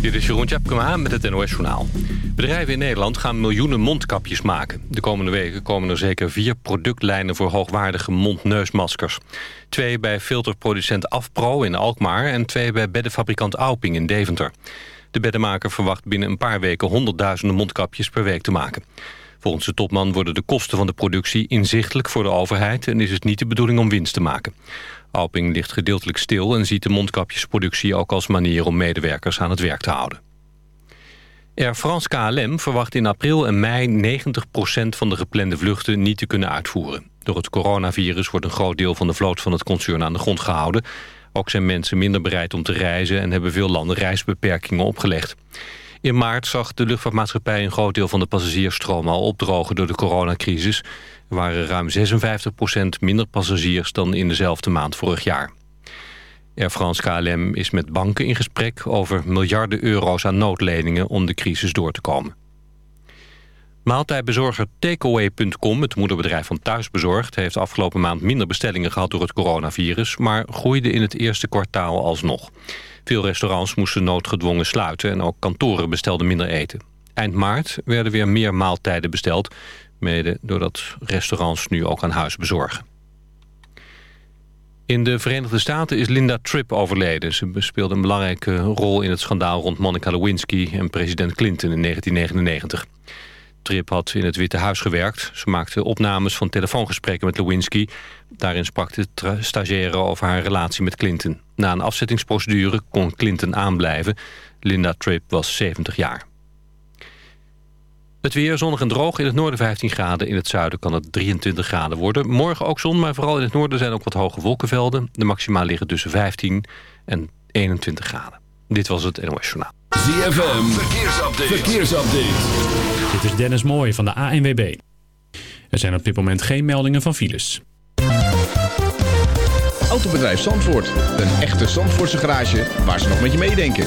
Dit is Jeroen Tjepkema met het NOS Journaal. Bedrijven in Nederland gaan miljoenen mondkapjes maken. De komende weken komen er zeker vier productlijnen... voor hoogwaardige mond-neusmaskers. Twee bij filterproducent Afpro in Alkmaar... en twee bij beddenfabrikant Auping in Deventer. De beddenmaker verwacht binnen een paar weken... honderdduizenden mondkapjes per week te maken. Volgens de topman worden de kosten van de productie inzichtelijk voor de overheid... en is het niet de bedoeling om winst te maken. Alping ligt gedeeltelijk stil en ziet de mondkapjesproductie ook als manier om medewerkers aan het werk te houden. Air France KLM verwacht in april en mei 90% van de geplande vluchten niet te kunnen uitvoeren. Door het coronavirus wordt een groot deel van de vloot van het concern aan de grond gehouden. Ook zijn mensen minder bereid om te reizen en hebben veel landen reisbeperkingen opgelegd. In maart zag de luchtvaartmaatschappij een groot deel van de passagiersstroom al opdrogen door de coronacrisis. Waren ruim 56% minder passagiers dan in dezelfde maand vorig jaar. Air France KLM is met banken in gesprek over miljarden euro's aan noodleningen om de crisis door te komen. Maaltijdbezorger Takeaway.com, het moederbedrijf van Thuisbezorgd... heeft afgelopen maand minder bestellingen gehad door het coronavirus... maar groeide in het eerste kwartaal alsnog. Veel restaurants moesten noodgedwongen sluiten... en ook kantoren bestelden minder eten. Eind maart werden weer meer maaltijden besteld... mede doordat restaurants nu ook aan huis bezorgen. In de Verenigde Staten is Linda Tripp overleden. Ze speelde een belangrijke rol in het schandaal rond Monica Lewinsky... en president Clinton in 1999. Tripp had in het Witte Huis gewerkt. Ze maakte opnames van telefoongesprekken met Lewinsky. Daarin sprak de stagiaire over haar relatie met Clinton. Na een afzettingsprocedure kon Clinton aanblijven. Linda Tripp was 70 jaar. Het weer zonnig en droog. In het noorden 15 graden. In het zuiden kan het 23 graden worden. Morgen ook zon, maar vooral in het noorden zijn ook wat hoge wolkenvelden. De maxima liggen tussen 15 en 21 graden. Dit was het NOS Journaal. ZFM, verkeersupdate. verkeersupdate. Dit is Dennis Mooij van de ANWB. Er zijn op dit moment geen meldingen van files. Autobedrijf Zandvoort. Een echte Zandvoortse garage waar ze nog met je meedenken.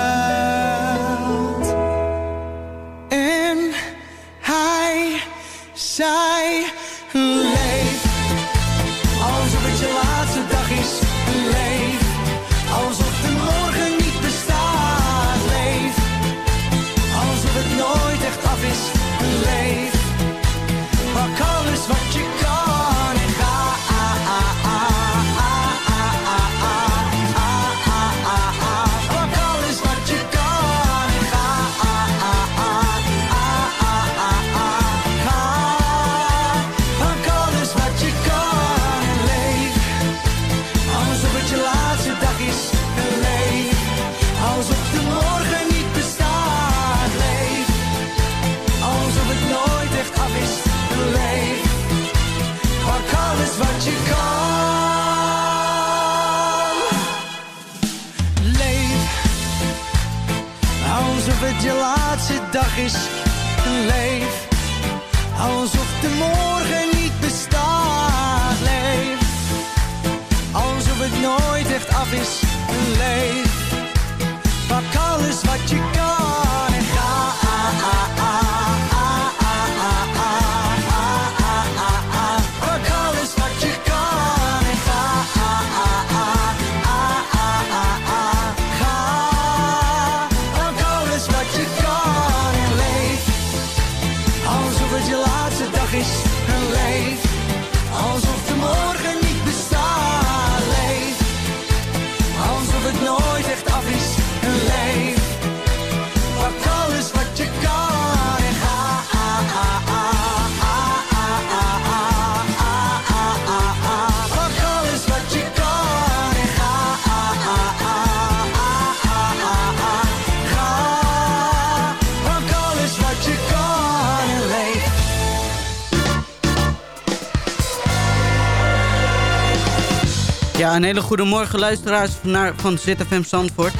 Een hele goede morgen luisteraars van, ZFM Zandvoort.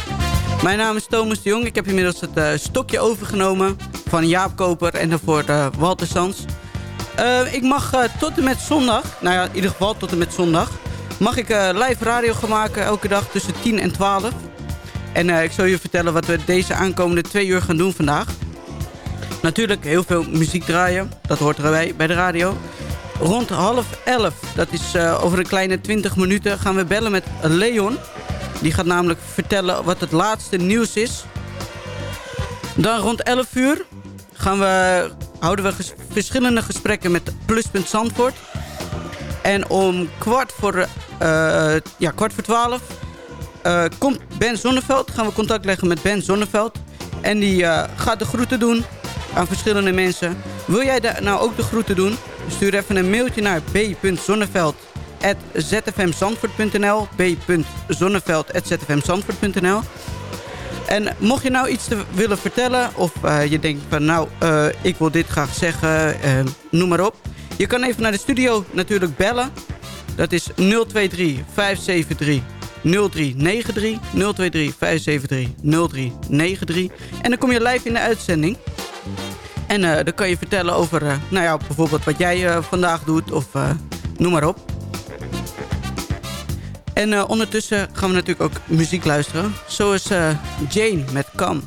Mijn naam is Thomas de Jong. Ik heb inmiddels het eh, stokje overgenomen van Jaap Koper en daarvoor uh, Walter Sans. Uh, ik mag tot en met zondag, nou ja, in ieder geval tot en met zondag... mag ik live radio gaan maken elke dag tussen 10 en 12. En ik zal je vertellen wat we deze aankomende twee uur gaan doen vandaag. Natuurlijk heel veel muziek draaien, dat hoort erbij bij de radio... Rond half elf, dat is uh, over een kleine 20 minuten, gaan we bellen met Leon. Die gaat namelijk vertellen wat het laatste nieuws is. Dan rond 11 uur gaan we, houden we verschillende gesprekken met Pluspunt Zandvoort. En om kwart voor, uh, ja, kwart voor 12 uh, komt Ben Zonneveld. Gaan we contact leggen met Ben Zonneveld. En die gaat de groeten doen aan verschillende mensen. Wil jij daar nou ook de groeten doen? Stuur even een mailtje naar b.zonneveld.zfmzandvoort.nl b.zonneveld.zfmzandvoort.nl En mocht je nou iets te willen vertellen... of uh, je denkt van nou, uh, ik wil dit graag zeggen, uh, noem maar op. Je kan even naar de studio natuurlijk bellen. Dat is 023 573 0393 023 573 0393 En dan kom je live in de uitzending. En uh, dan kan je vertellen over, uh, nou ja, bijvoorbeeld wat jij uh, vandaag doet of noem maar op. En ondertussen gaan we natuurlijk ook muziek luisteren. Zoals Jane met Come.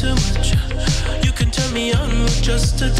too much. You can turn me on with just a touch.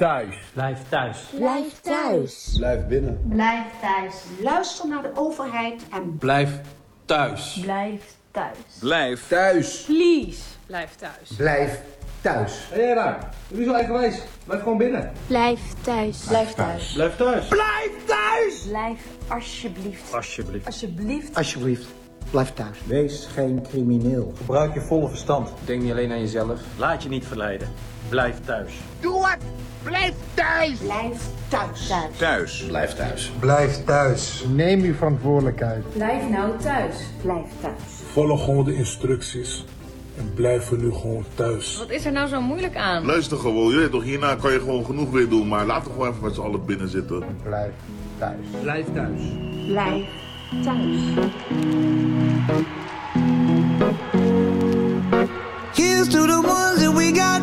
Thuis. Blijf thuis. Blijf thuis. Blijf binnen. Blijf thuis. Luister naar de overheid en Blijf thuis. blijf thuis. Blijf thuis. Please, blijf thuis. Blijf thuis. Hé hey, daar. Doe zo eigenwijs. Blijf gewoon binnen. Blijf thuis. Blijf thuis. Blijf thuis. Blijf thuis. Blijf alsjeblieft. Alsjeblieft. Alsjeblieft. Alsjeblieft. Blijf thuis. Wees geen crimineel. Gebruik je volle verstand. Denk niet alleen aan jezelf. Laat je niet verleiden. Blijf thuis. Doe het. Blijf thuis. Blijf thuis. thuis. Thuis. Blijf thuis. Blijf thuis. Neem uw verantwoordelijkheid. Blijf nou thuis. Blijf thuis. Volg gewoon de instructies. En blijf nu gewoon thuis. Wat is er nou zo moeilijk aan? Luister gewoon, je weet toch, hierna kan je gewoon genoeg weer doen, maar laten we gewoon even met z'n allen binnen zitten. Blijf thuis. Blijf thuis. Blijf thuis. Here's to the ones that we got.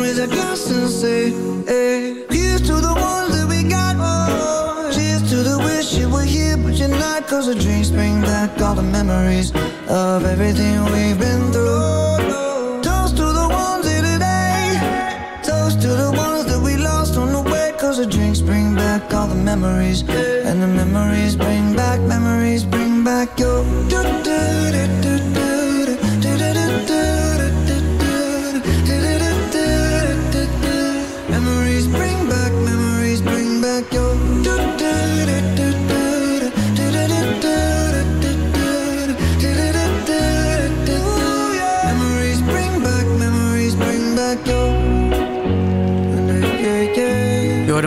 Raise a glass and say, hey. To the ones that we got. Cheers to the wish here, but you're not. Cause the drinks bring back all the memories of everything we've been through. Toast to the ones here today. Toast to the ones that we lost on the way. Cause the drinks bring back all the memories. And the memories bring back, memories bring back your. do do do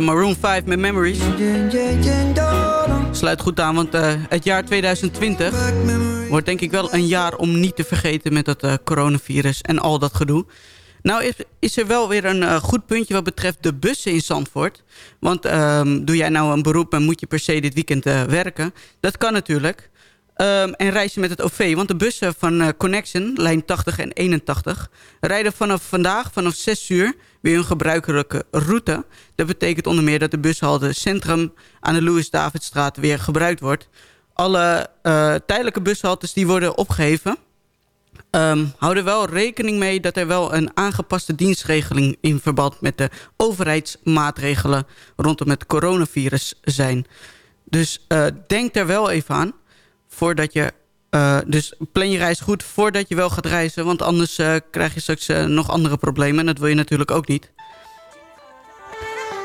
Maroon 5 met Memories. Sluit goed aan, want eh, het jaar 2020 wordt denk ik wel een jaar om niet te vergeten met het eh, coronavirus en al dat gedoe. Nou is, is er wel weer een eh, goed puntje wat betreft de bussen in Zandvoort. Want ehm, doe jij nou een beroep en moet je per se dit weekend werken? Dat kan natuurlijk. Ehm, en reis je met het OV. Want de bussen van Connection, lijn 80 en 81... rijden vanaf vandaag vanaf 6 uur weer hun gebruikelijke route. Dat betekent onder meer dat de bushalte Centrum aan de Louis-Davidstraat weer gebruikt wordt. Alle eh, tijdelijke bushaltes die worden opgeheven... Ehm, hou er wel rekening mee dat er wel een aangepaste dienstregeling... in verband met de overheidsmaatregelen rondom het coronavirus zijn. Dus eh, denk er wel even aan voordat je... eh, dus plan je reis goed voordat je wel gaat reizen... want anders eh, krijg je straks eh, nog andere problemen... en dat wil je natuurlijk ook niet.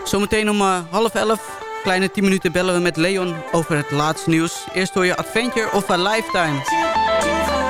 Zometeen om half elf, kleine 10 minuten... bellen we met Leon over het laatste nieuws. Eerst hoor je Adventure of a Lifetime.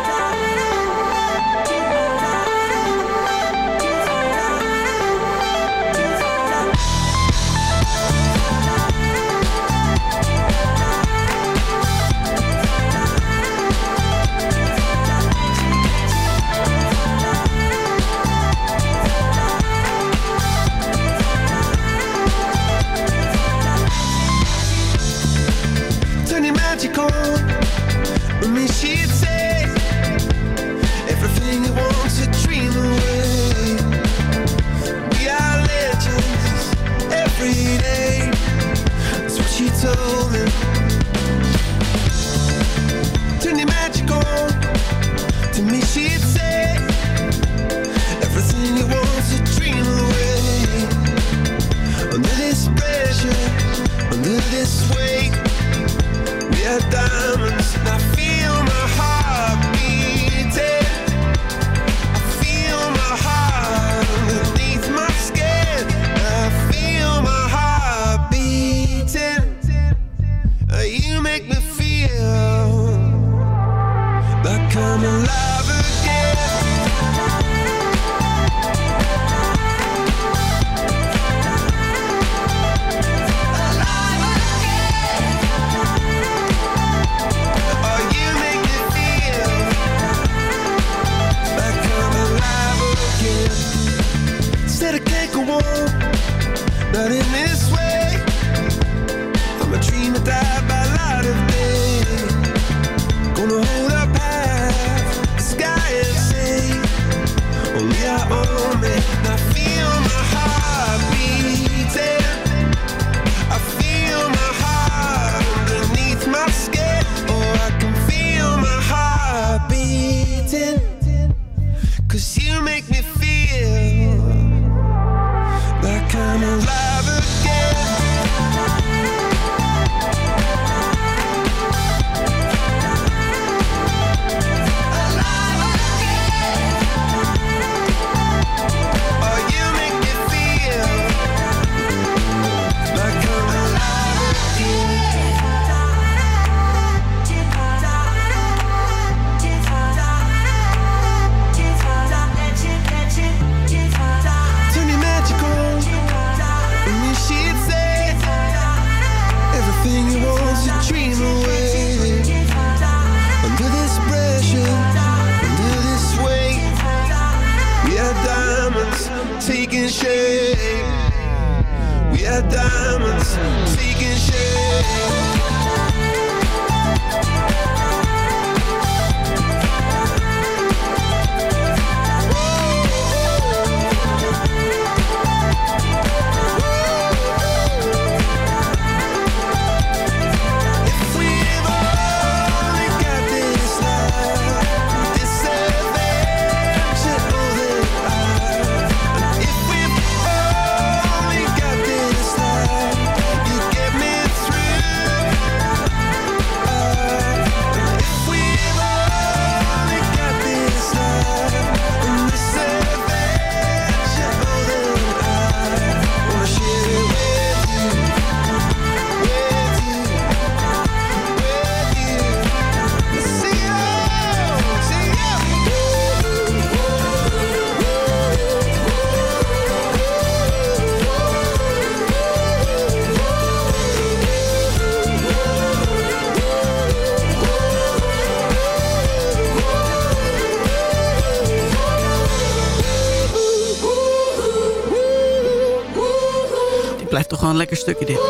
blijft toch gewoon een lekker stukje dit.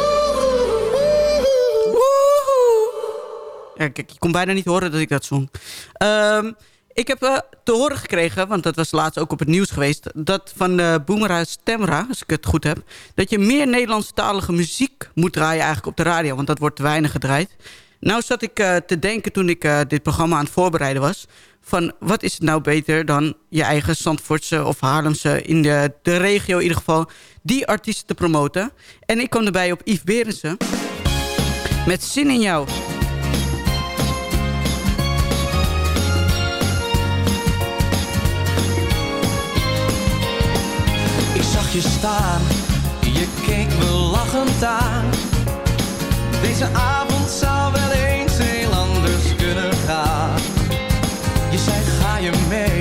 Ja, kijk, je kon bijna niet horen dat ik dat zong. Ehm, ik heb eh, te horen gekregen, want dat was laatst ook op het nieuws geweest... dat van uh, Boemera Stemra, als ik het goed heb... dat je meer Nederlandstalige muziek moet draaien eigenlijk op de radio... want dat wordt te weinig gedraaid. Nou zat ik eh, te denken toen ik eh, dit programma aan het voorbereiden was... van wat is het nou beter dan je eigen Zandvoortse of Haarlemse... in de, de regio in ieder geval, die artiesten te promoten. En ik kom erbij op Yves Berensen met Zin in Jou... Ik zag je staan, je keek me lachend aan. Deze avond you met.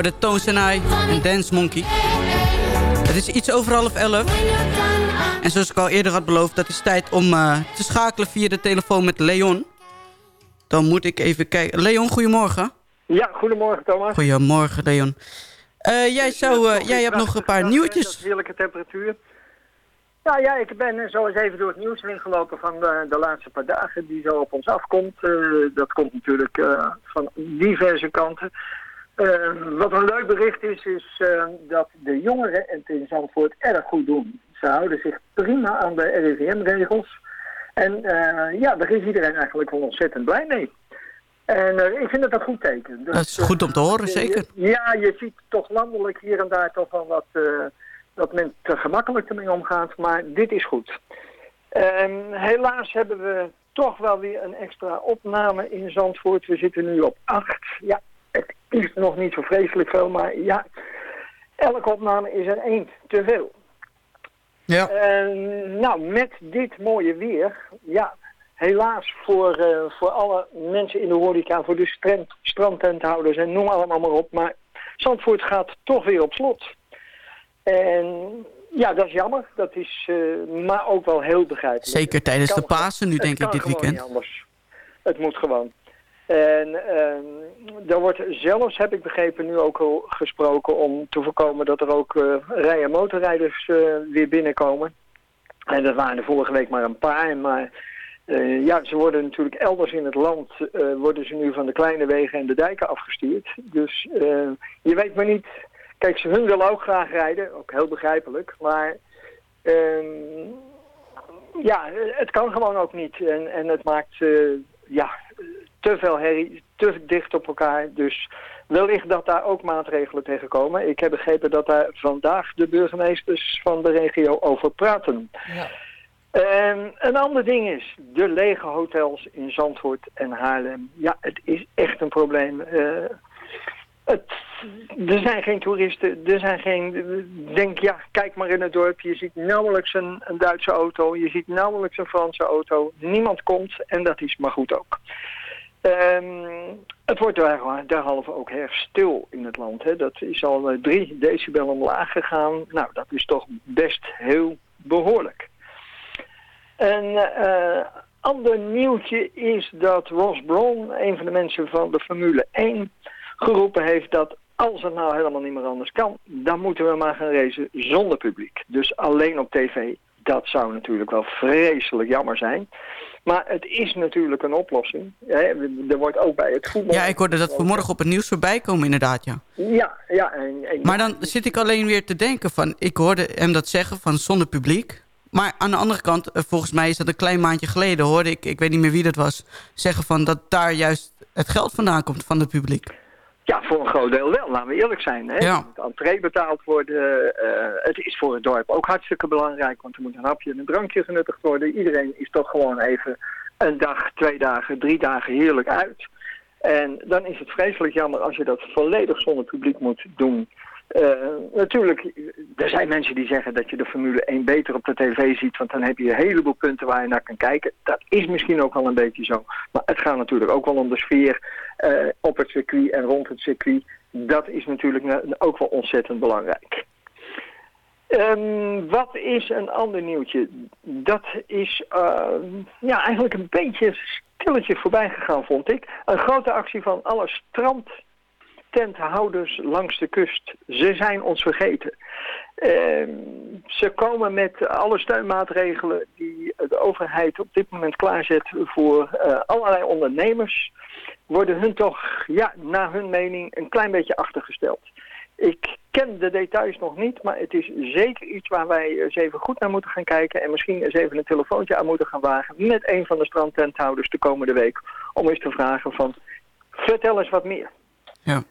Hoorde Tones and I en Dance Monkey. Het is iets over half elf. En zoals ik al eerder had beloofd, dat is tijd om eh, te schakelen via de telefoon met Leon. Dan moet ik even kijken. Leon, goedemorgen. Ja, goedemorgen Thomas. Goedemorgen, Leon. Eh, jij, zou, eh, jij hebt nog een paar Dat nieuwtjes. heerlijke temperatuur. Ja, ja, ik ben zo eens even door het nieuws heen gelopen van de, de laatste paar dagen die zo op ons afkomt. Dat komt natuurlijk van diverse kanten. Eh, wat een leuk bericht is, is eh, dat de jongeren het in Zandvoort erg goed doen. Ze houden zich prima aan de RIVM-regels. En eh, ja, daar is iedereen eigenlijk wel ontzettend blij mee. En eh, ik vind dat een goed teken. Dus, Dat is goed om te horen, eh, zeker. je- ja, je ziet toch landelijk hier en daar toch wel wat... dat men te gemakkelijk ermee omgaat, maar dit is goed. Ehm, helaas hebben we toch wel weer een extra opname in Zandvoort. We zitten nu op acht. Ja, het is nog niet zo vreselijk veel, maar ja, elke opname is er één te veel. Ja. Nou, met dit mooie weer, ja, helaas voor, eh, voor alle mensen in de horeca, voor de strand, strandtenthouders en noem allemaal maar op. Maar Zandvoort gaat toch weer op slot. En ja, dat is jammer. Dat is eh, maar ook wel heel begrijpelijk. Zeker tijdens de Pasen nu, denk ik, dit weekend. niet anders. Het moet gewoon. En ehm er wordt zelfs, heb ik begrepen, nu ook al gesproken om te voorkomen dat er ook eh rij- en motorrijders eh, weer binnenkomen. En dat waren er vorige week maar een paar, maar eh, ja, ze worden natuurlijk elders in het land, worden ze nu van de kleine wegen en de dijken afgestuurd. Dus je weet maar niet, kijk, ze hun willen ook graag rijden, ook heel begrijpelijk, maar ehm, ja, het kan gewoon ook niet. En, en het maakt ja, te veel herrie, te dicht op elkaar. Dus wellicht dat daar ook maatregelen tegen komen. Ik heb begrepen dat daar vandaag de burgemeesters van de regio over praten. En een ander ding is de lege hotels in Zandvoort en Haarlem. Ja, het is echt een probleem. Eh, het, er zijn geen toeristen, er zijn geen... Denk, ja, kijk maar in het dorp. Je ziet nauwelijks een, een Duitse auto, je ziet nauwelijks een Franse auto. Niemand komt en dat is maar goed ook. Ehm, het wordt daar- derhalve ook erg stil in het land. Hè. Dat is al eh, drie decibel omlaag gegaan. Nou, dat is toch best heel behoorlijk. Een eh, ander nieuwtje is dat Ross Brown, een van de mensen van de Formule 1, geroepen heeft dat als het nou helemaal niet meer anders kan, dan moeten we maar gaan racen zonder publiek. Dus alleen op tv. Dat zou natuurlijk wel vreselijk jammer zijn. Maar het is natuurlijk een oplossing. Er wordt ook bij het voetbal... Ja, ik hoorde dat vanmorgen op het nieuws voorbij komen inderdaad, ja. Ja, ja. En, en- Maar dan zit ik alleen weer te denken van... Ik hoorde hem dat zeggen van zonder publiek. Maar aan de andere kant, eh, volgens mij is dat een klein maandje geleden... hoorde ik, ik weet niet meer wie dat was... zeggen van dat daar juist het geld vandaan komt van het publiek. Ja, voor een groot deel wel, laten we eerlijk zijn. Hè? Ja. Er moet entree betaald worden. eh, het is voor het dorp ook hartstikke belangrijk, want er moet een hapje en een drankje genuttigd worden. Iedereen is toch gewoon even een dag, twee dagen, drie dagen heerlijk uit. En dan is het vreselijk jammer als je dat volledig zonder publiek moet doen. Eh, natuurlijk, er zijn mensen die zeggen dat je de Formule 1 beter op de tv ziet, want dan heb je een heleboel punten waar je naar kan kijken. Dat is misschien ook wel een beetje zo. Maar het gaat natuurlijk ook wel om de sfeer eh, op het circuit en rond het circuit. Dat is natuurlijk na- ook wel ontzettend belangrijk. Ehm, wat is een ander nieuwtje? Dat is eh, ja, eigenlijk een beetje stilletje voorbij gegaan, vond ik. Een grote actie van alle strandtenthouders langs de kust. Ze zijn ons vergeten. Ehm, ze komen met alle steunmaatregelen die de overheid op dit moment klaarzet voor eh, allerlei ondernemers. Worden hun toch, ja, naar hun mening, een klein beetje achtergesteld. Ik ken de details nog niet, maar het is zeker iets waar wij eens even goed naar moeten gaan kijken. En misschien eens even een telefoontje aan moeten gaan wagen met een van de strandtenthouders de komende week. Om eens te vragen van, vertel eens wat meer. Ja.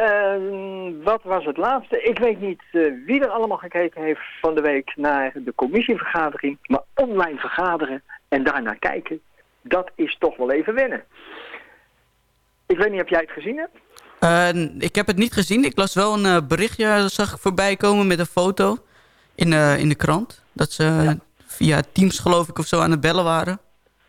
Ehm, wat was het laatste? Ik weet niet eh, wie er allemaal gekeken heeft van de week naar de commissievergadering. Maar online vergaderen en daarnaar kijken, dat is toch wel even wennen. Ik weet niet of jij het gezien hebt. Eh, ik heb het niet gezien. Ik las wel een eh, berichtje, zag ik voorbij komen met een foto in, in de krant. Dat ze via Teams geloof ik of zo aan het bellen waren.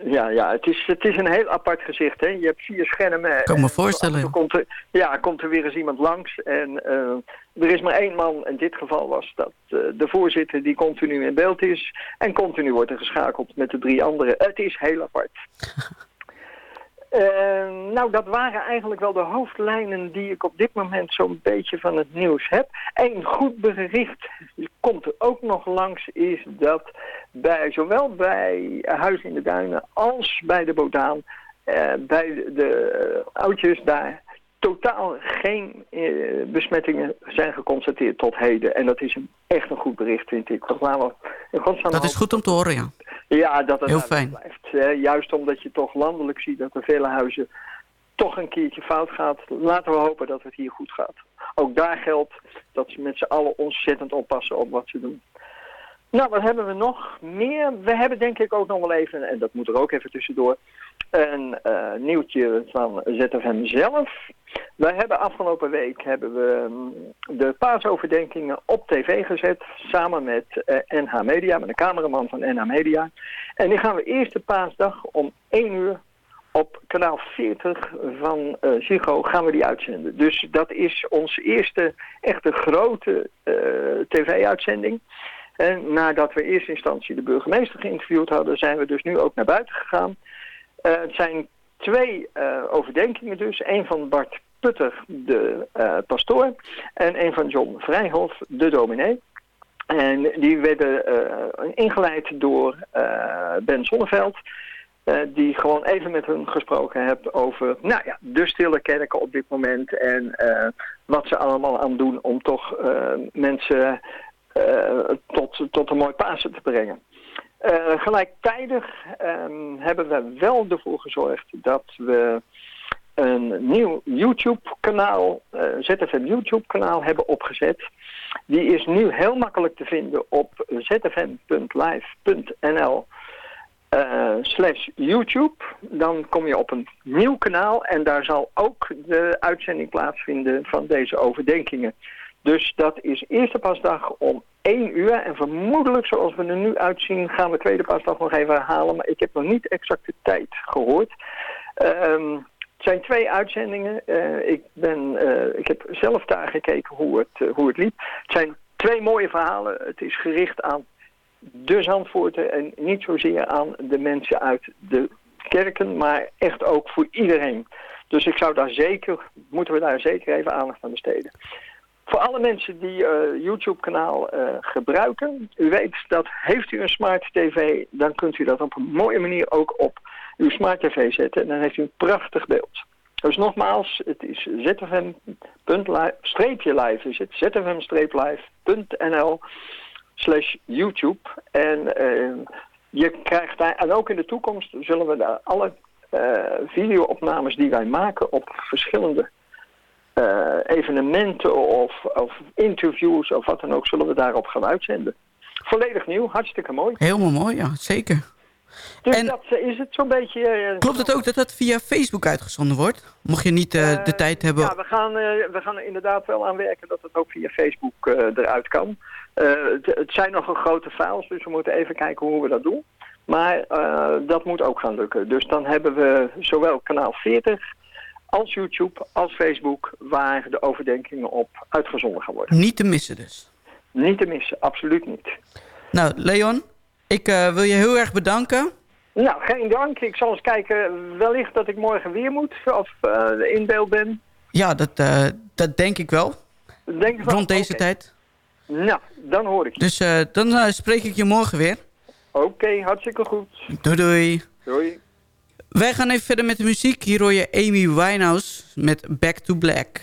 Ja, ja het, is, het is een heel apart gezicht. Hè? Je hebt vier schermen. Kan me en voorstellen, Komt er, ja, komt er weer eens iemand langs. En eh, er is maar één man. In dit geval was dat eh, de voorzitter die continu in beeld is. En continu wordt er geschakeld met de drie anderen. Het is heel apart. Eh, nou, dat waren eigenlijk wel de hoofdlijnen die ik op dit moment zo'n beetje van het nieuws heb. Eén goed bericht komt er ook nog langs, is dat bij, zowel bij Huis in de Duinen als bij de Bodaan, eh, bij de, de eh, oudjes daar, totaal geen eh, besmettingen zijn geconstateerd tot heden. En dat is een, echt een goed bericht, vind ik. Dat, we Dat is goed om te horen, ja. ja, dat het Heel fijn. blijft. Eh, juist omdat je toch landelijk ziet dat er vele huizen toch een keertje fout gaat. Laten we hopen dat het hier goed gaat. Ook daar geldt dat ze met z'n allen ontzettend oppassen op wat ze doen. Nou, wat hebben we nog meer? We hebben denk ik ook nog wel even, en dat moet er ook even tussendoor, een eh, nieuwtje van ZFM zelf. Wij hebben afgelopen week hebben we mm, de paasoverdenkingen op tv gezet, samen met eh, NH Media, met een cameraman van NH Media. En die gaan we eerste paasdag om 1 uur op kanaal 40 van eh Ziggo gaan we die uitzenden. Dus dat is onze eerste echte grote eh, tv-uitzending. En nadat we in eerste instantie de burgemeester geïnterviewd hadden, zijn we dus nu ook naar buiten gegaan. Eh, het zijn twee overdenkingen dus. Eén van Bart Putter, de pastoor, en een van John Vrijhof, de dominee. En die werden ingeleid door Ben Zonneveld. Eh, die gewoon even met hun gesproken hebt over nou ja, de stille kerken op dit moment. En eh, wat ze allemaal aan doen om toch eh, mensen tot, tot een mooi Pasen te brengen. Gelijktijdig ehm, hebben we wel ervoor gezorgd dat we een nieuw YouTube-kanaal, ZFM YouTube-kanaal hebben opgezet. Die is nu heel makkelijk te vinden op zfm.live.nl eh, slash YouTube. Dan kom je op een nieuw kanaal en daar zal ook de uitzending plaatsvinden van deze overdenkingen. Dus dat is eerste pasdag om 1 uur. En vermoedelijk, zoals we er nu uitzien, gaan we tweede pasdag nog even herhalen. Maar ik heb nog niet exact de tijd gehoord. Ehm, het zijn twee uitzendingen. Eh, ik, ben, eh, ik heb zelf daar gekeken hoe het, hoe het liep. Het zijn twee mooie verhalen. Het is gericht aan de Zandvoorten en niet zozeer aan de mensen uit de kerken, maar echt ook voor iedereen. Dus ik zou daar zeker, moeten we daar zeker even aandacht aan besteden. Voor alle mensen die eh YouTube-kanaal eh, gebruiken, u weet dat heeft u een smart tv, dan kunt u dat op een mooie manier ook op uw smart tv zetten. En dan heeft u een prachtig beeld. Dus nogmaals, het is zfm.live, is het zfm-live.nl slash YouTube. En eh, je krijgt daar, en ook in de toekomst zullen we daar alle eh video-opnames die wij maken op verschillende eh, evenementen of, of interviews of wat dan ook, zullen we daarop gaan uitzenden. Volledig nieuw, hartstikke mooi. Helemaal mooi, ja, zeker. Dus dat eh, is het zo'n beetje... Klopt het ook dat dat via Facebook uitgezonden wordt? Mocht je niet de tijd hebben... Ja, we gaan, we gaan er inderdaad wel aan werken dat het ook via Facebook eruit kan. Eh, het, het zijn nogal grote files, dus we moeten even kijken hoe we dat doen. Maar eh, dat moet ook gaan lukken. Dus dan hebben we zowel kanaal 40 als YouTube als Facebook... waar de overdenkingen op uitgezonden gaan worden. Niet te missen dus. Niet te missen, absoluut niet. Nou, Leon, ik eh, wil je heel erg bedanken. Nou, geen dank. Ik zal eens kijken, wellicht dat ik morgen weer moet, of eh, in beeld ben. Ja, dat, dat denk ik wel. Denk ik wel? Rond deze tijd. Nou, dan hoor ik je. Dus eh, dan eh, spreek ik je morgen weer. Oké, hartstikke goed. Doei doei. Doei. Wij gaan even verder met de muziek. Hier hoor je Amy Winehouse met Back to Black.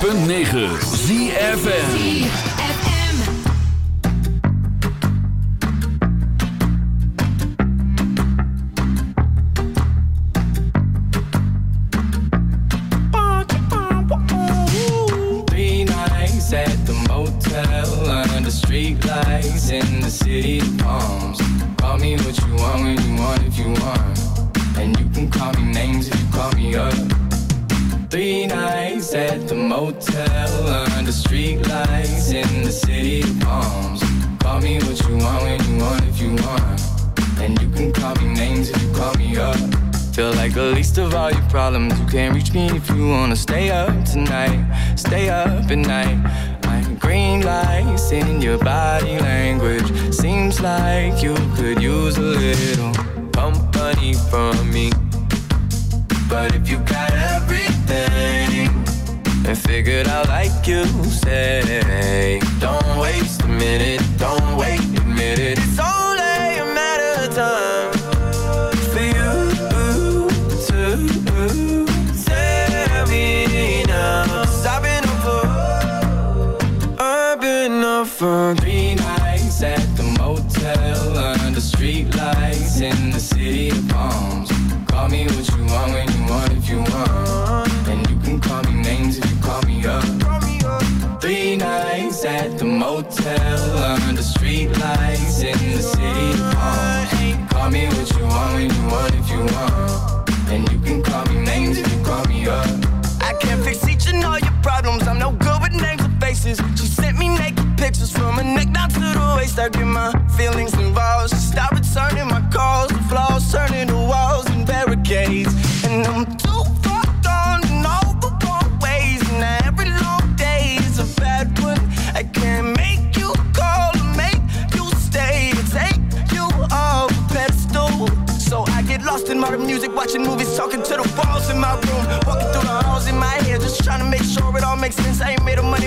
106.9 motel under street lights in the city of palms. Call me what you want when you want if you want. And you can call me names if you call me up. Three nights at the motel under the street lights in the city of palms. Call me what you want when you want if you want. And you can call me names if you call me up. I can't fix each and all your problems. I'm no good with names or faces. She sent me naked pictures from her neck down to the waist. I get my feelings involved. She stopped returning my calls. The flaws turning to walls and barricades. And I'm too far gone in all the wrong ways. And every long day is a bad one. I can't make you call or make you stay. Take you off a pedestal. So I get lost in modern music, watching movies, talking to the walls in my room, walking through the halls in my head, just trying to make sure it all makes sense. I ain't made of money,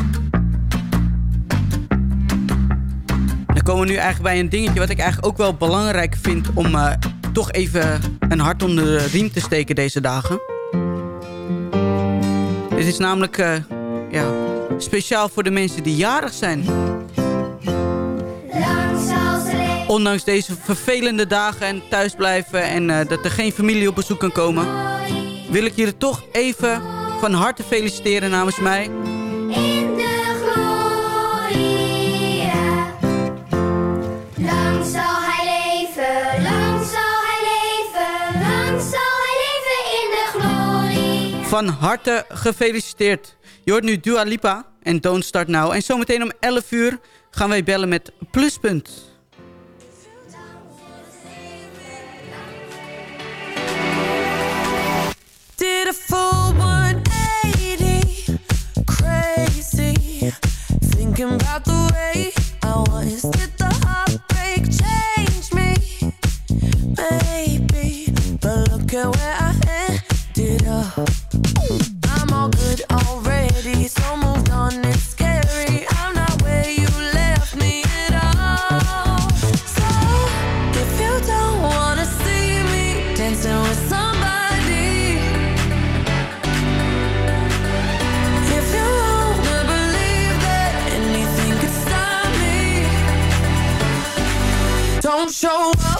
Komen nu eigenlijk bij een dingetje wat ik eigenlijk ook wel belangrijk vind om eh, toch even een hart onder de riem te steken deze dagen. Dit is namelijk eh, ja, speciaal voor de mensen die jarig zijn. Ondanks deze vervelende dagen en thuisblijven en eh, dat er geen familie op bezoek kan komen... wil ik jullie toch even van harte feliciteren namens mij. Van harte gefeliciteerd. Je hoort nu Dua Lipa en Don't Start Now. En zometeen om 11 uur gaan wij bellen met Pluspunt. show up.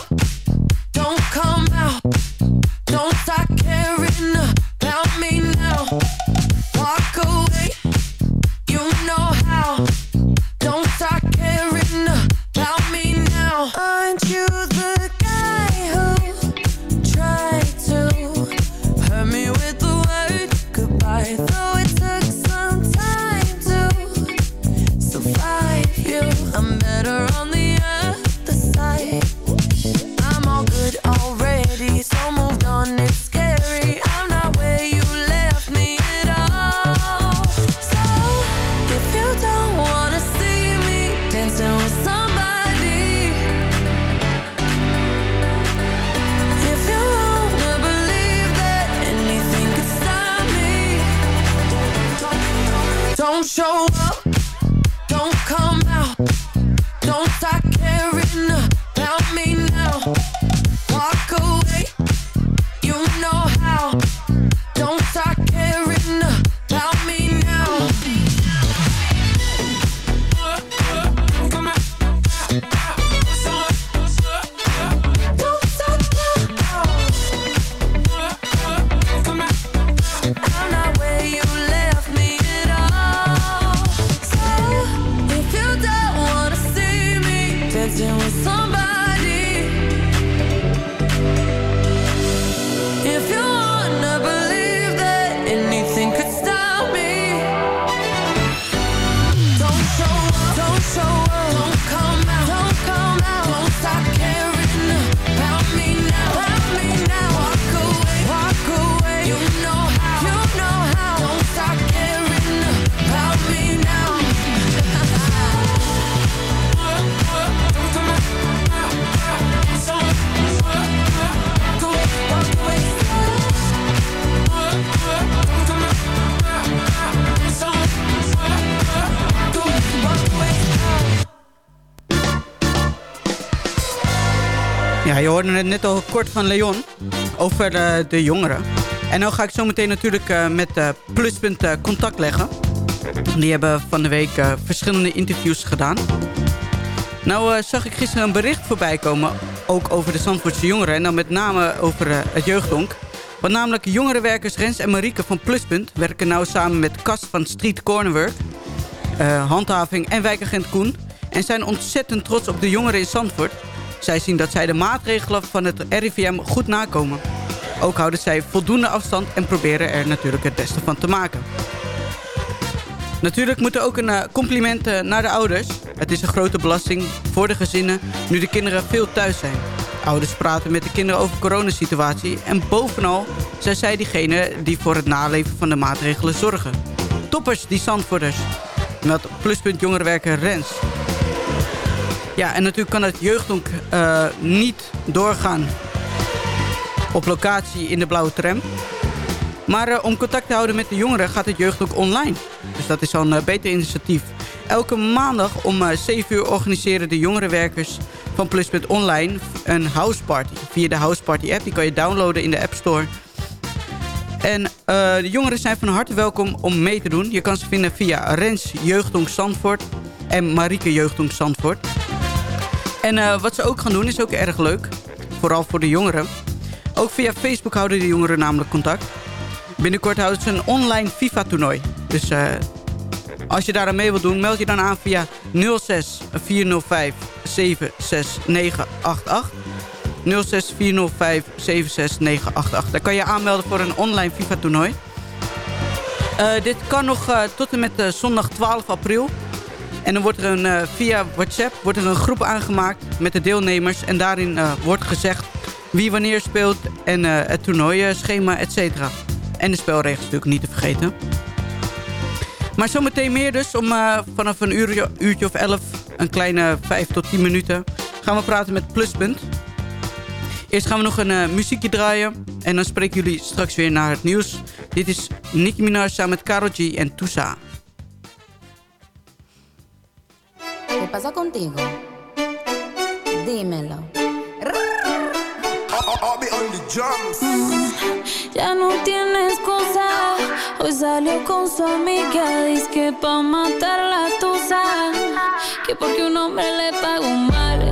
Je hoorde het net al kort van Leon over eh, de jongeren. En nu ga ik zo meteen natuurlijk eh, met eh, Pluspunt contact leggen. Die hebben van de week verschillende interviews gedaan. Nou zag ik gisteren een bericht voorbij komen, ook over de Zandvoortse jongeren. En dan met name over het jeugdhonk. Want namelijk jongerenwerkers Rens en Marieke van Pluspunt... werken nou samen met Kast van Street Cornerwork... Handhaving en wijkagent Koen... en zijn ontzettend trots op de jongeren in Zandvoort. Zij zien dat zij de maatregelen van het RIVM goed nakomen. Ook houden zij voldoende afstand en proberen er natuurlijk het beste van te maken. Natuurlijk moet er ook een eh, compliment eh, naar de ouders. Het is een grote belasting voor de gezinnen nu de kinderen veel thuis zijn. Ouders praten met de kinderen over de coronasituatie... en bovenal zijn zij diegene die voor het naleven van de maatregelen zorgen. Toppers, die Zandvoorters. Met pluspunt jongerenwerker Rens. Ja, en natuurlijk kan het jeugdhonk eh, niet doorgaan op locatie in de blauwe tram. Maar eh, om contact te houden met de jongeren gaat het jeugdhonk online. Dus dat is een eh, beter initiatief. Elke maandag om eh, 7 uur organiseren de jongerenwerkers van Pluspunt Online een houseparty. Via de houseparty app, die kan je downloaden in de App Store. En de jongeren zijn van harte welkom om mee te doen. Je kan ze vinden via Rens Jeugdhonk Zandvoort en Marieke Jeugdhonk Zandvoort. En eh, wat ze ook gaan doen is ook erg leuk. Vooral voor de jongeren. Ook via Facebook houden de jongeren namelijk contact. Binnenkort houden ze een online FIFA-toernooi. Dus eh, als je daar aan mee wilt doen, meld je dan aan via 06 405 76988. 06 405 76988. Daar kan je aanmelden voor een online FIFA-toernooi. Eh, dit kan nog tot en met zondag 12 april. En dan wordt er een, eh, via WhatsApp wordt er een groep aangemaakt met de deelnemers. En daarin eh, wordt gezegd wie wanneer speelt en eh, het toernooischema, et cetera. En de spelregels natuurlijk niet te vergeten. Maar zometeen meer dus. Om vanaf een uurtje, uurtje of elf, een kleine 5 tot 10 minuten... gaan we praten met Pluspunt. Eerst gaan we nog een muziekje draaien. En dan spreken jullie straks weer naar het nieuws. Dit is Nicki Minaj samen met Karol G en Tusa. ¿Qué pasa contigo? Dímelo. Mm, Ya no tiene excusa. Hoy salió con su amiga. Dice que pa' matar la tusa. Que porque un hombre le pagó mal.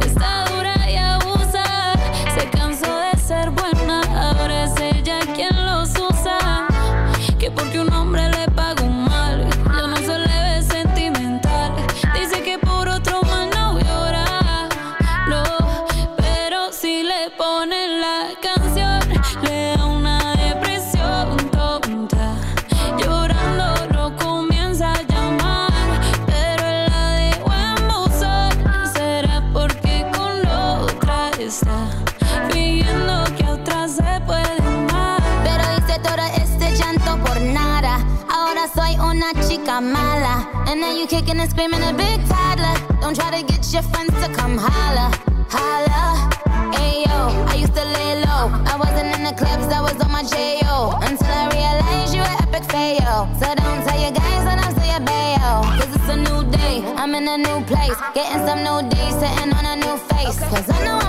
kicking and screaming a big toddler. Don't try to get your friends to come holla, holla. Ayo, I used to lay low. I wasn't in the clubs, I was on my J.O. Until I realized you were epic fail. So don't tell your guys when I'm still your bayo. Cause it's a new day, I'm in a new place. Getting some new days, sitting on a new face. Cause I know I'm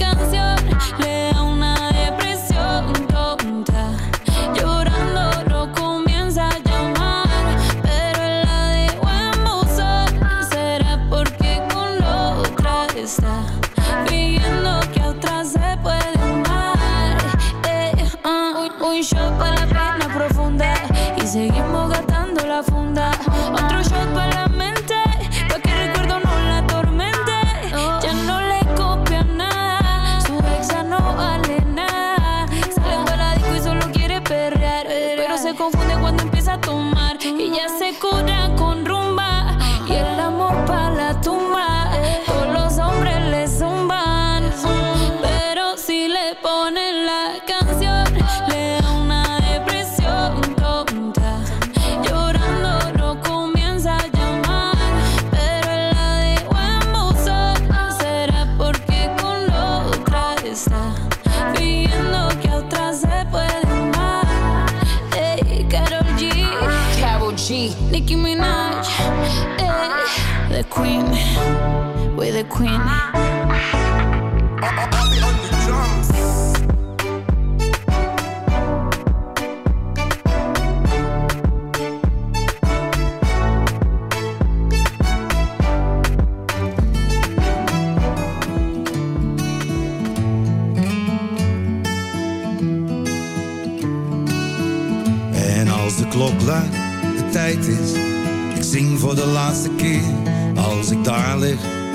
风大 Queen.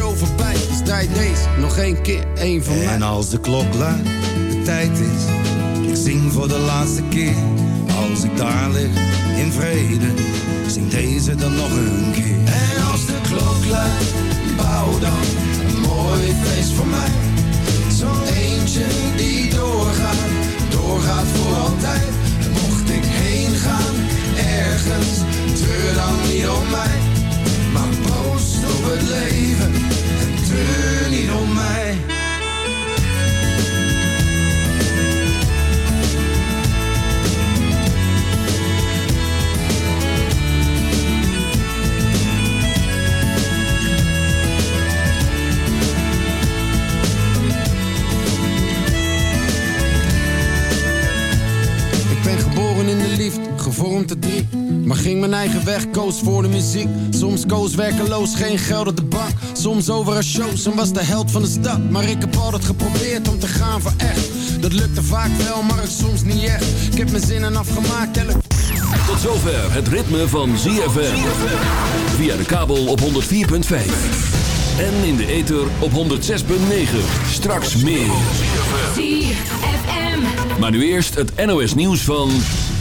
show voorbij. Dus draai deze nog één keer, één van mij. En als de klok luidt, de tijd is. Ik zing voor de laatste keer. Als ik daar lig, in vrede. Zing deze dan nog een keer. En als de klok luidt, bouw dan een mooi feest voor mij. Zo'n eentje die doorgaat, doorgaat voor altijd. En mocht ik heen gaan, ergens, treur dan niet om mij. Proost op het leven en treur niet om mij. Gevormd te drie. Maar ging mijn eigen weg, koos voor de muziek. Soms koos werkeloos, geen geld op de bank. Soms over een shows en was de held van de stad. Maar ik heb altijd geprobeerd om te gaan voor echt. Dat lukte vaak wel, maar soms niet echt. Ik heb mijn zinnen afgemaakt, elk Tot zover het ritme van ZFM. Via de kabel op 104.5. En in de ether op 106.9. Straks meer. ZFM. Maar nu eerst het NOS nieuws van...